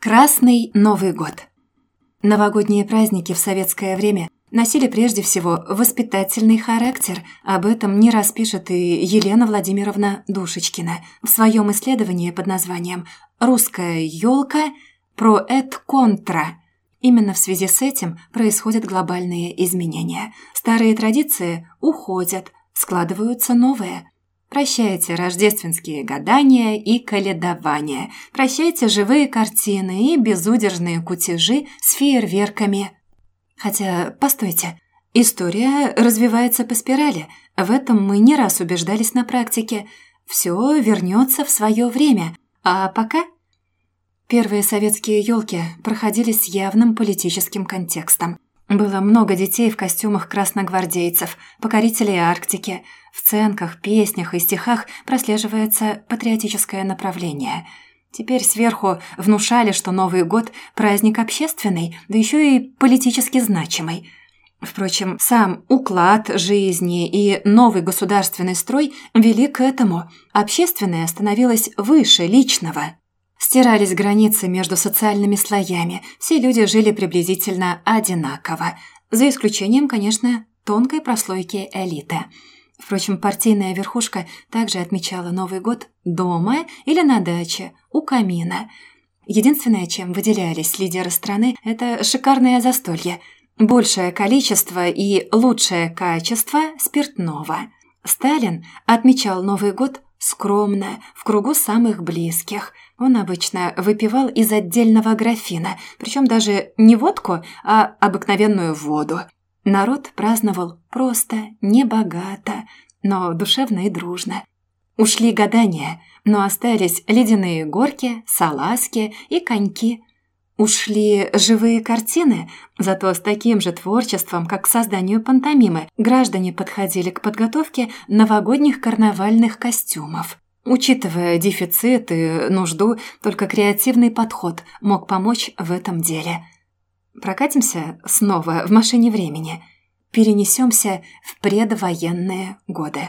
Красный Новый год. Новогодние праздники в советское время носили прежде всего воспитательный характер. Об этом не раз пишет и Елена Владимировна Душечкина в своем исследовании под названием «Русская елка. Про эт контра». Именно в связи с этим происходят глобальные изменения. Старые традиции уходят, складываются новые – Прощайте рождественские гадания и каледования. Прощайте живые картины и безудержные кутежи с фейерверками. Хотя, постойте, история развивается по спирали. В этом мы не раз убеждались на практике. Все вернется в свое время. А пока... Первые советские елки проходили с явным политическим контекстом. Было много детей в костюмах красногвардейцев, покорителей Арктики. В ценках, песнях и стихах прослеживается патриотическое направление. Теперь сверху внушали, что Новый год – праздник общественный, да еще и политически значимый. Впрочем, сам уклад жизни и новый государственный строй вели к этому. Общественное становилось выше личного. Стирались границы между социальными слоями, все люди жили приблизительно одинаково, за исключением, конечно, тонкой прослойки элиты. Впрочем, партийная верхушка также отмечала Новый год дома или на даче, у камина. Единственное, чем выделялись лидеры страны, это шикарное застолье, большее количество и лучшее качество спиртного. Сталин отмечал Новый год скромно, в кругу самых близких – он обычно выпивал из отдельного графина, причем даже не водку, а обыкновенную воду. Народ праздновал просто, небогато, но душевно и дружно. Ушли гадания, но остались ледяные горки, салазки и коньки. Ушли живые картины, зато с таким же творчеством, как к созданию пантомимы, граждане подходили к подготовке новогодних карнавальных костюмов. Учитывая дефицит и нужду, только креативный подход мог помочь в этом деле. Прокатимся снова в машине времени. Перенесемся в предвоенные годы.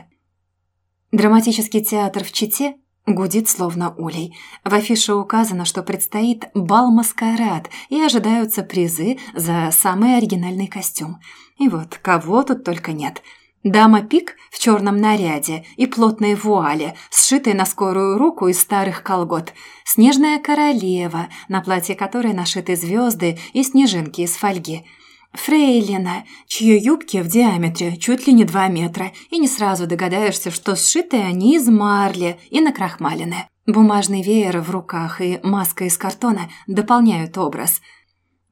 Драматический театр в Чите гудит словно улей. В афише указано, что предстоит бал-маскарад и ожидаются призы за самый оригинальный костюм. И вот кого тут только нет – Дама Пик в черном наряде и плотной вуале, сшитой на скорую руку из старых колгот. Снежная королева, на платье которой нашиты звезды и снежинки из фольги. Фрейлина, чьи юбки в диаметре чуть ли не два метра, и не сразу догадаешься, что сшиты они из марли и накрахмалены. Бумажный веер в руках и маска из картона дополняют образ.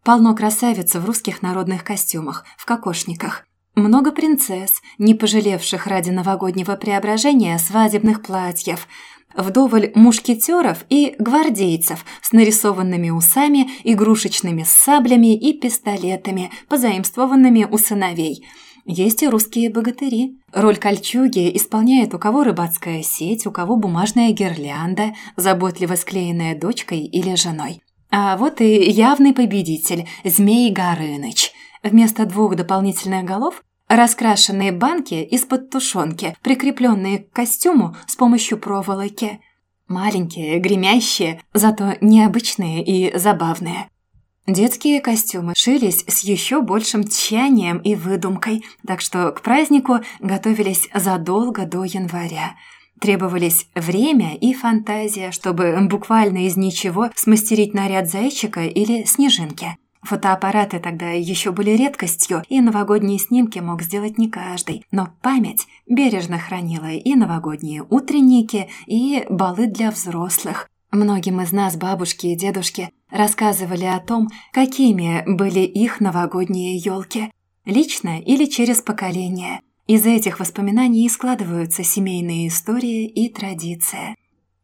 Полно красавиц в русских народных костюмах, в кокошниках. Много принцесс, не пожалевших ради новогоднего преображения свадебных платьев, вдоволь мушкетеров и гвардейцев с нарисованными усами, игрушечными саблями и пистолетами, позаимствованными у сыновей. Есть и русские богатыри. Роль кольчуги исполняет у кого рыбацкая сеть, у кого бумажная гирлянда, заботливо склеенная дочкой или женой. А вот и явный победитель – Змей Горыныч – Вместо двух дополнительных голов Раскрашенные банки из-под тушенки, прикрепленные к костюму с помощью проволоки. Маленькие, гремящие, зато необычные и забавные. Детские костюмы шились с еще большим тщанием и выдумкой, так что к празднику готовились задолго до января. Требовались время и фантазия, чтобы буквально из ничего смастерить наряд зайчика или снежинки – Фотоаппараты тогда еще были редкостью, и новогодние снимки мог сделать не каждый. Но память бережно хранила и новогодние утренники, и балы для взрослых. Многим из нас бабушки и дедушки рассказывали о том, какими были их новогодние елки. Лично или через поколение. Из этих воспоминаний и складываются семейные истории и традиции.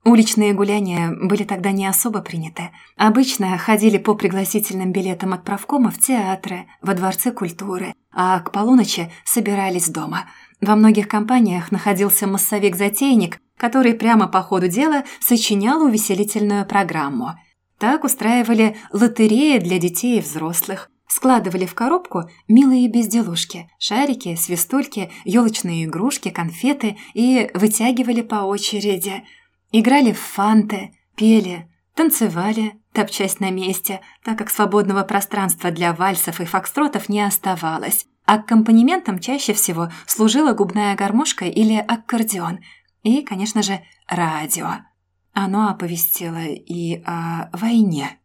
Уличные гуляния были тогда не особо приняты. Обычно ходили по пригласительным билетам от правкома в театры, во дворце культуры, а к полуночи собирались дома. Во многих компаниях находился массовик-затейник, который прямо по ходу дела сочинял увеселительную программу. Так устраивали лотереи для детей и взрослых. Складывали в коробку милые безделушки, шарики, свистульки, елочные игрушки, конфеты и вытягивали по очереди – Играли в фанты, пели, танцевали, топчась на месте, так как свободного пространства для вальсов и фокстротов не оставалось. Аккомпанементом чаще всего служила губная гармошка или аккордеон. И, конечно же, радио. Оно оповестило и о войне.